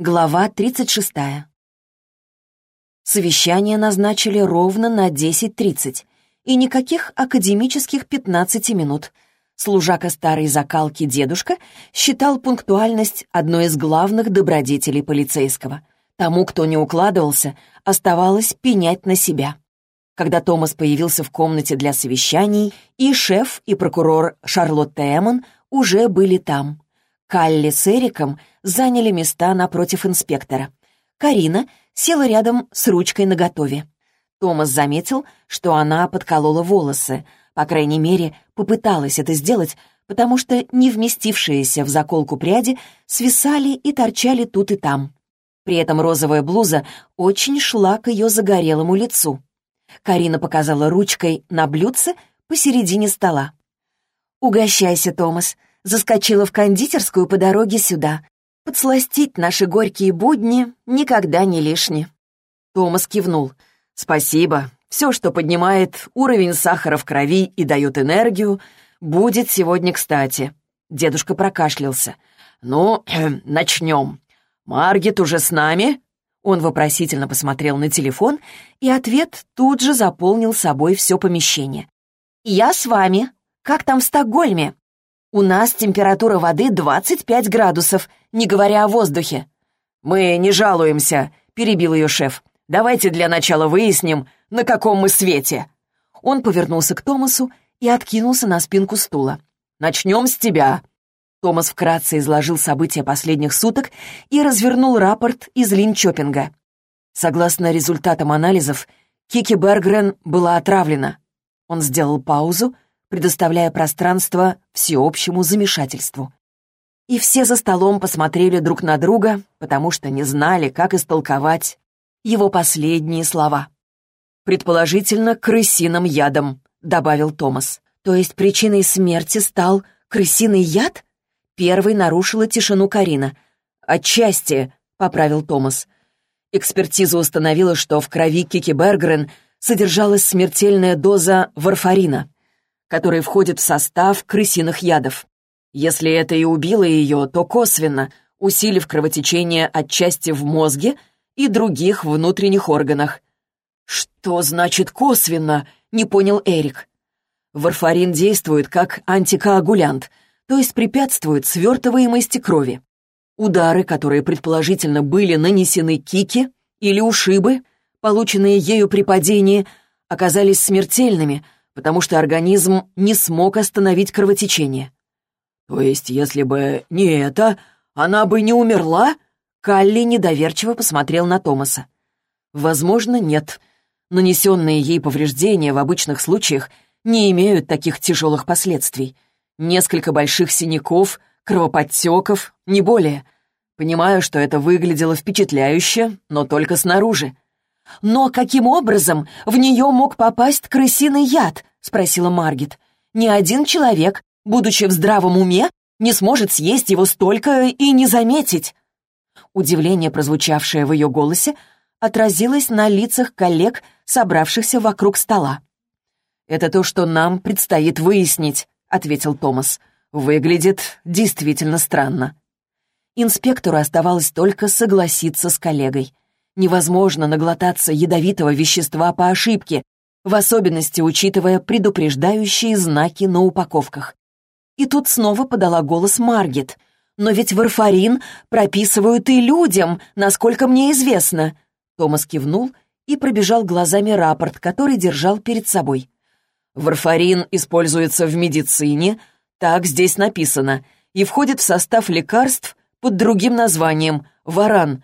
Глава 36. Совещание назначили ровно на 10.30, и никаких академических 15 минут. Служака старой закалки дедушка считал пунктуальность одной из главных добродетелей полицейского. Тому, кто не укладывался, оставалось пенять на себя. Когда Томас появился в комнате для совещаний, и шеф, и прокурор Шарлотта Эммон уже были там — Калли с Эриком заняли места напротив инспектора. Карина села рядом с ручкой наготове. Томас заметил, что она подколола волосы, по крайней мере, попыталась это сделать, потому что не вместившиеся в заколку пряди свисали и торчали тут и там. При этом розовая блуза очень шла к ее загорелому лицу. Карина показала ручкой на блюдце посередине стола. «Угощайся, Томас заскочила в кондитерскую по дороге сюда. Подсластить наши горькие будни никогда не лишне. Томас кивнул. «Спасибо. Все, что поднимает уровень сахара в крови и дает энергию, будет сегодня кстати». Дедушка прокашлялся. «Ну, начнем. Маргет уже с нами?» Он вопросительно посмотрел на телефон, и ответ тут же заполнил собой все помещение. «Я с вами. Как там в Стокгольме?» У нас температура воды 25 градусов, не говоря о воздухе». «Мы не жалуемся», — перебил ее шеф. «Давайте для начала выясним, на каком мы свете». Он повернулся к Томасу и откинулся на спинку стула. «Начнем с тебя». Томас вкратце изложил события последних суток и развернул рапорт из Линчопинга. Согласно результатам анализов, Кики Бергрен была отравлена. Он сделал паузу, предоставляя пространство всеобщему замешательству. И все за столом посмотрели друг на друга, потому что не знали, как истолковать его последние слова. «Предположительно, крысиным ядом», — добавил Томас. «То есть причиной смерти стал крысиный яд?» Первый нарушила тишину Карина. «Отчасти», — поправил Томас. Экспертиза установила, что в крови Кики Бергрен содержалась смертельная доза варфарина которые входят в состав крысиных ядов. Если это и убило ее, то косвенно, усилив кровотечение отчасти в мозге и других внутренних органах. «Что значит косвенно?» — не понял Эрик. Варфарин действует как антикоагулянт, то есть препятствует свертываемости крови. Удары, которые предположительно были нанесены Кике или ушибы, полученные ею при падении, оказались смертельными — потому что организм не смог остановить кровотечение. То есть, если бы не это, она бы не умерла? Калли недоверчиво посмотрел на Томаса. Возможно, нет. Нанесенные ей повреждения в обычных случаях не имеют таких тяжелых последствий. Несколько больших синяков, кровоподтеков, не более. Понимаю, что это выглядело впечатляюще, но только снаружи. Но каким образом в нее мог попасть крысиный яд? — спросила Маргит. «Ни один человек, будучи в здравом уме, не сможет съесть его столько и не заметить». Удивление, прозвучавшее в ее голосе, отразилось на лицах коллег, собравшихся вокруг стола. «Это то, что нам предстоит выяснить», — ответил Томас. «Выглядит действительно странно». Инспектору оставалось только согласиться с коллегой. Невозможно наглотаться ядовитого вещества по ошибке, в особенности учитывая предупреждающие знаки на упаковках. И тут снова подала голос Маргет. «Но ведь варфарин прописывают и людям, насколько мне известно». Томас кивнул и пробежал глазами рапорт, который держал перед собой. «Варфарин используется в медицине, так здесь написано, и входит в состав лекарств под другим названием – варан,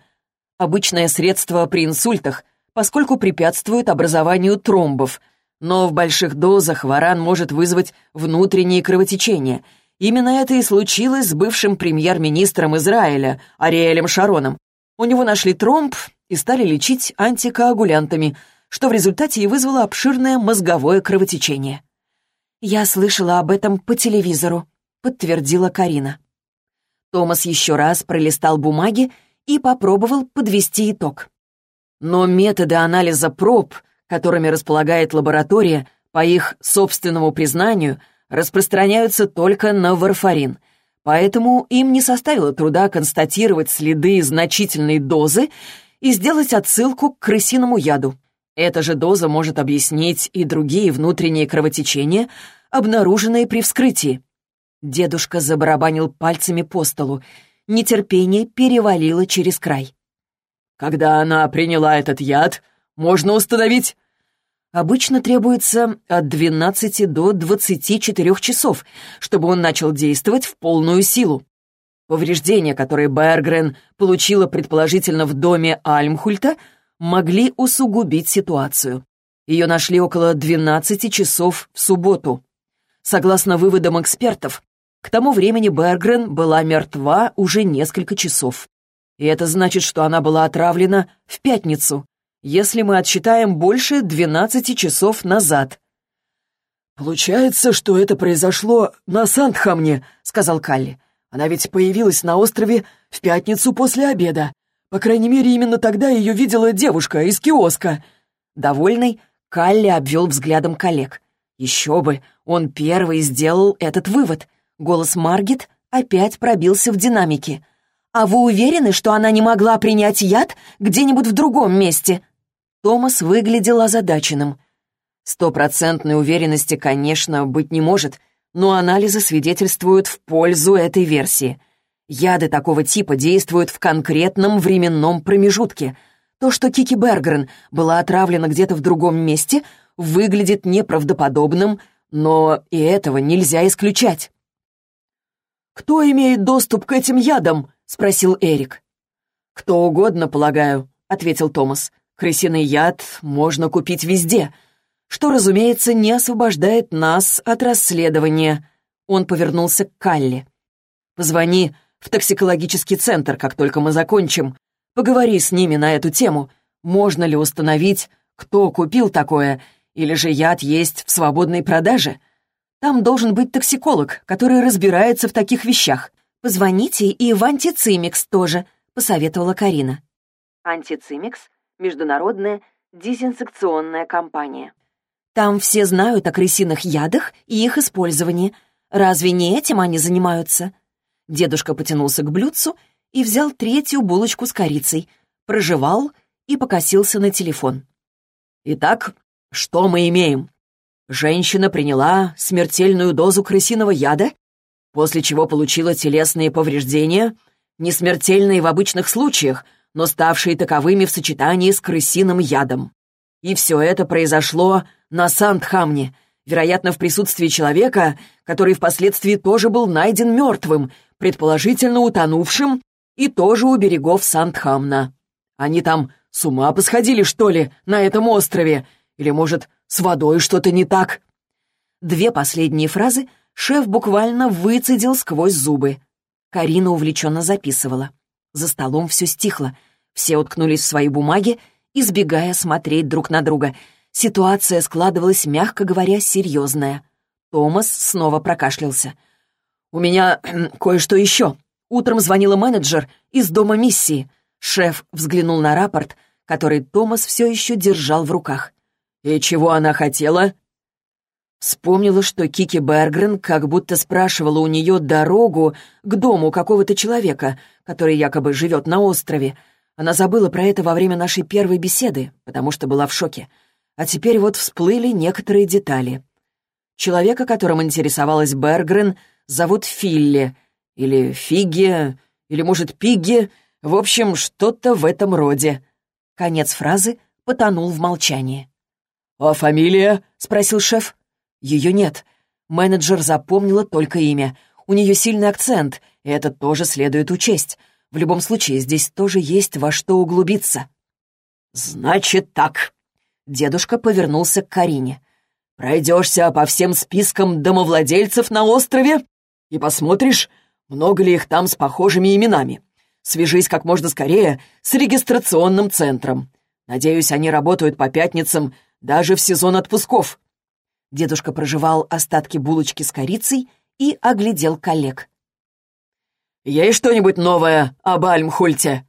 обычное средство при инсультах – поскольку препятствует образованию тромбов, но в больших дозах варан может вызвать внутренние кровотечения. Именно это и случилось с бывшим премьер-министром Израиля Ариэлем Шароном. У него нашли тромб и стали лечить антикоагулянтами, что в результате и вызвало обширное мозговое кровотечение. «Я слышала об этом по телевизору», — подтвердила Карина. Томас еще раз пролистал бумаги и попробовал подвести итог. Но методы анализа проб, которыми располагает лаборатория, по их собственному признанию, распространяются только на варфарин. Поэтому им не составило труда констатировать следы значительной дозы и сделать отсылку к крысиному яду. Эта же доза может объяснить и другие внутренние кровотечения, обнаруженные при вскрытии. Дедушка забарабанил пальцами по столу. Нетерпение перевалило через край. «Когда она приняла этот яд, можно установить...» Обычно требуется от 12 до 24 часов, чтобы он начал действовать в полную силу. Повреждения, которые Бергрен получила предположительно в доме Альмхульта, могли усугубить ситуацию. Ее нашли около 12 часов в субботу. Согласно выводам экспертов, к тому времени Бергрен была мертва уже несколько часов. И это значит, что она была отравлена в пятницу, если мы отсчитаем больше 12 часов назад. «Получается, что это произошло на Сандхамне», — сказал Калли. «Она ведь появилась на острове в пятницу после обеда. По крайней мере, именно тогда ее видела девушка из киоска». Довольный, Калли обвел взглядом коллег. Еще бы, он первый сделал этот вывод. Голос Маргет опять пробился в динамике. «А вы уверены, что она не могла принять яд где-нибудь в другом месте?» Томас выглядел озадаченным. Стопроцентной уверенности, конечно, быть не может, но анализы свидетельствуют в пользу этой версии. Яды такого типа действуют в конкретном временном промежутке. То, что Кики Бергрен была отравлена где-то в другом месте, выглядит неправдоподобным, но и этого нельзя исключать. «Кто имеет доступ к этим ядам?» — спросил Эрик. «Кто угодно, полагаю», — ответил Томас. Крысиный яд можно купить везде, что, разумеется, не освобождает нас от расследования. Он повернулся к Калли. «Позвони в токсикологический центр, как только мы закончим. Поговори с ними на эту тему. Можно ли установить, кто купил такое, или же яд есть в свободной продаже? Там должен быть токсиколог, который разбирается в таких вещах. Позвоните и в антицимикс тоже», — посоветовала Карина. Антицимикс международная дезинсекционная компания. Там все знают о крысиных ядах и их использовании. Разве не этим они занимаются? Дедушка потянулся к блюдцу и взял третью булочку с корицей, прожевал и покосился на телефон. «Итак, что мы имеем?» Женщина приняла смертельную дозу крысиного яда, после чего получила телесные повреждения, не смертельные в обычных случаях, но ставшие таковыми в сочетании с крысиным ядом. И все это произошло на Сандхамне, вероятно, в присутствии человека, который впоследствии тоже был найден мертвым, предположительно утонувшим, и тоже у берегов Сандхамна. Они там с ума посходили, что ли, на этом острове? Или, может, с водой что-то не так?» Две последние фразы шеф буквально выцедил сквозь зубы. Карина увлеченно записывала. За столом все стихло. Все уткнулись в свои бумаги, избегая смотреть друг на друга. Ситуация складывалась, мягко говоря, серьезная. Томас снова прокашлялся. «У меня кое-что еще. Утром звонила менеджер из дома миссии. Шеф взглянул на рапорт, который Томас все еще держал в руках. «И чего она хотела?» Вспомнила, что Кики Бергрен как будто спрашивала у нее дорогу к дому какого-то человека, который якобы живет на острове. Она забыла про это во время нашей первой беседы, потому что была в шоке. А теперь вот всплыли некоторые детали. Человека, которым интересовалась Бергрен, зовут Филли, или Фигги, или, может, Пигги, в общем, что-то в этом роде. Конец фразы потонул в молчании. «А фамилия?» — спросил шеф. «Ее нет. Менеджер запомнила только имя. У нее сильный акцент, и это тоже следует учесть. В любом случае, здесь тоже есть во что углубиться». «Значит так». Дедушка повернулся к Карине. «Пройдешься по всем спискам домовладельцев на острове и посмотришь, много ли их там с похожими именами. Свяжись как можно скорее с регистрационным центром. Надеюсь, они работают по пятницам даже в сезон отпусков». Дедушка проживал остатки булочки с корицей и оглядел коллег. «Есть что-нибудь новое об Альмхульте?»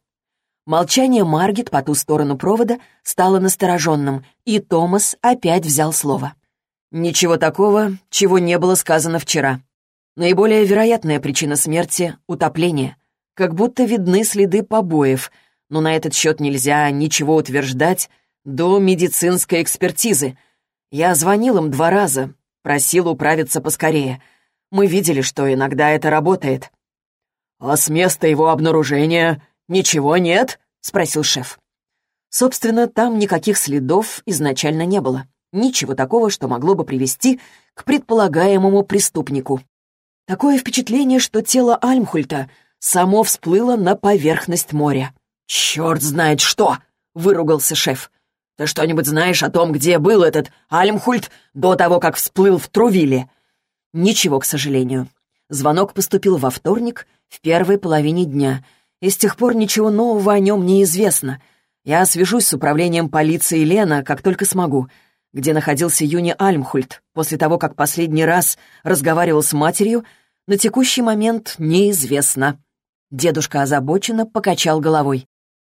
Молчание Маргет по ту сторону провода стало настороженным, и Томас опять взял слово. «Ничего такого, чего не было сказано вчера. Наиболее вероятная причина смерти — утопление. Как будто видны следы побоев, но на этот счет нельзя ничего утверждать до медицинской экспертизы. Я звонил им два раза, просил управиться поскорее. Мы видели, что иногда это работает. «А с места его обнаружения ничего нет?» — спросил шеф. Собственно, там никаких следов изначально не было. Ничего такого, что могло бы привести к предполагаемому преступнику. Такое впечатление, что тело Альмхульта само всплыло на поверхность моря. «Черт знает что!» — выругался шеф. «Ты что-нибудь знаешь о том, где был этот Альмхульт до того, как всплыл в Трувиле?» «Ничего, к сожалению. Звонок поступил во вторник, в первой половине дня, и с тех пор ничего нового о нем не известно. Я свяжусь с управлением полиции Лена, как только смогу где находился Юни Альмхульт после того, как последний раз разговаривал с матерью, на текущий момент неизвестно. Дедушка озабоченно покачал головой.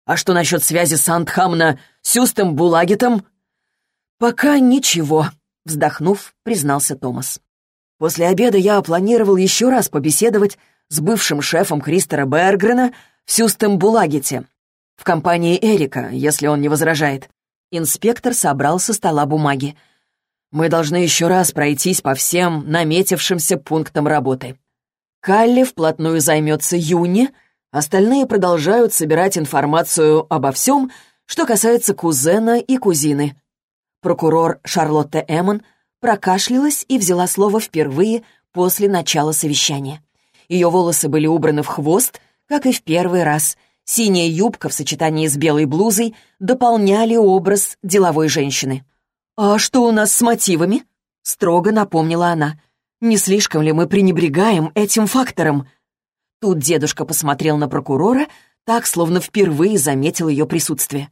«А что насчет связи Сандхамна с Юстом Булагитом?» «Пока ничего», — вздохнув, признался Томас. «После обеда я планировал еще раз побеседовать с бывшим шефом Кристера Бергрена в Сюстом Булагите, в компании Эрика, если он не возражает. Инспектор собрал со стола бумаги. «Мы должны еще раз пройтись по всем наметившимся пунктам работы. Калли вплотную займется Юни, остальные продолжают собирать информацию обо всем, что касается кузена и кузины». Прокурор Шарлотта Эммон прокашлялась и взяла слово впервые после начала совещания. Ее волосы были убраны в хвост, как и в первый раз, Синяя юбка в сочетании с белой блузой дополняли образ деловой женщины. «А что у нас с мотивами?» — строго напомнила она. «Не слишком ли мы пренебрегаем этим фактором?» Тут дедушка посмотрел на прокурора, так, словно впервые заметил ее присутствие.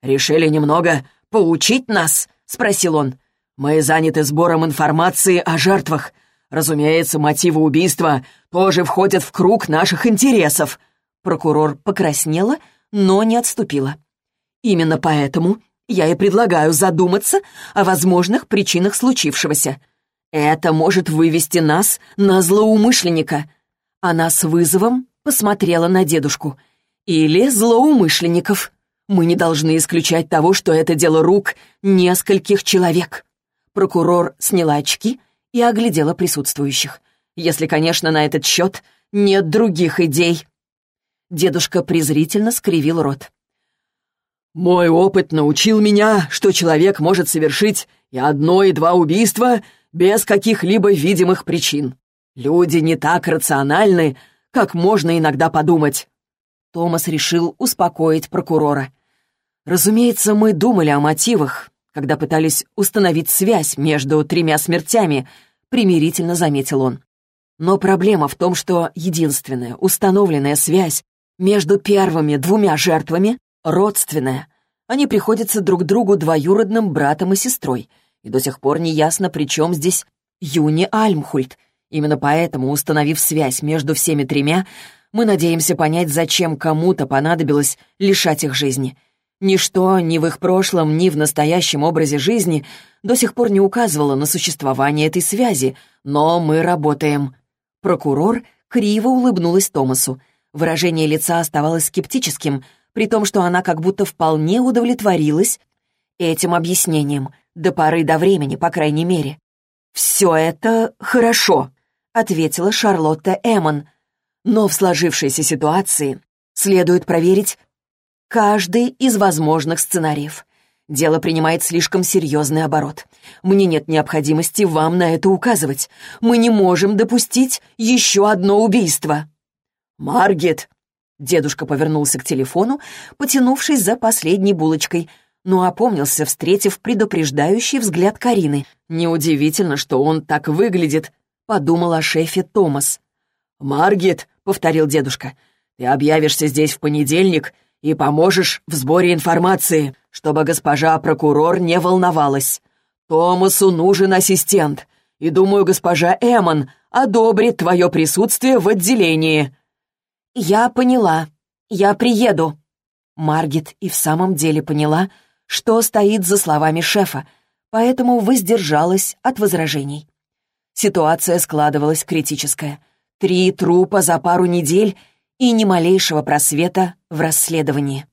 «Решили немного поучить нас?» — спросил он. «Мы заняты сбором информации о жертвах. Разумеется, мотивы убийства тоже входят в круг наших интересов. Прокурор покраснела, но не отступила. «Именно поэтому я и предлагаю задуматься о возможных причинах случившегося. Это может вывести нас на злоумышленника». Она с вызовом посмотрела на дедушку. «Или злоумышленников. Мы не должны исключать того, что это дело рук нескольких человек». Прокурор сняла очки и оглядела присутствующих. «Если, конечно, на этот счет нет других идей». Дедушка презрительно скривил рот. «Мой опыт научил меня, что человек может совершить и одно, и два убийства без каких-либо видимых причин. Люди не так рациональны, как можно иногда подумать». Томас решил успокоить прокурора. «Разумеется, мы думали о мотивах, когда пытались установить связь между тремя смертями», примирительно заметил он. Но проблема в том, что единственная установленная связь между первыми двумя жертвами родственная. Они приходятся друг другу двоюродным братом и сестрой. И до сих пор не ясно, при чем здесь Юни Альмхульт. Именно поэтому, установив связь между всеми тремя, мы надеемся понять, зачем кому-то понадобилось лишать их жизни. Ничто ни в их прошлом, ни в настоящем образе жизни до сих пор не указывало на существование этой связи, но мы работаем. Прокурор криво улыбнулась Томасу. Выражение лица оставалось скептическим, при том, что она как будто вполне удовлетворилась этим объяснением, до поры до времени, по крайней мере. «Все это хорошо», — ответила Шарлотта Эммон. «Но в сложившейся ситуации следует проверить каждый из возможных сценариев. Дело принимает слишком серьезный оборот. Мне нет необходимости вам на это указывать. Мы не можем допустить еще одно убийство». «Маргет!» Дедушка повернулся к телефону, потянувшись за последней булочкой, но опомнился, встретив предупреждающий взгляд Карины. «Неудивительно, что он так выглядит», — подумал о шефе Томас. «Маргет», — повторил дедушка, — «ты объявишься здесь в понедельник и поможешь в сборе информации, чтобы госпожа прокурор не волновалась. Томасу нужен ассистент, и, думаю, госпожа Эммон одобрит твое присутствие в отделении». «Я поняла. Я приеду». Маргет и в самом деле поняла, что стоит за словами шефа, поэтому воздержалась от возражений. Ситуация складывалась критическая. Три трупа за пару недель и ни малейшего просвета в расследовании.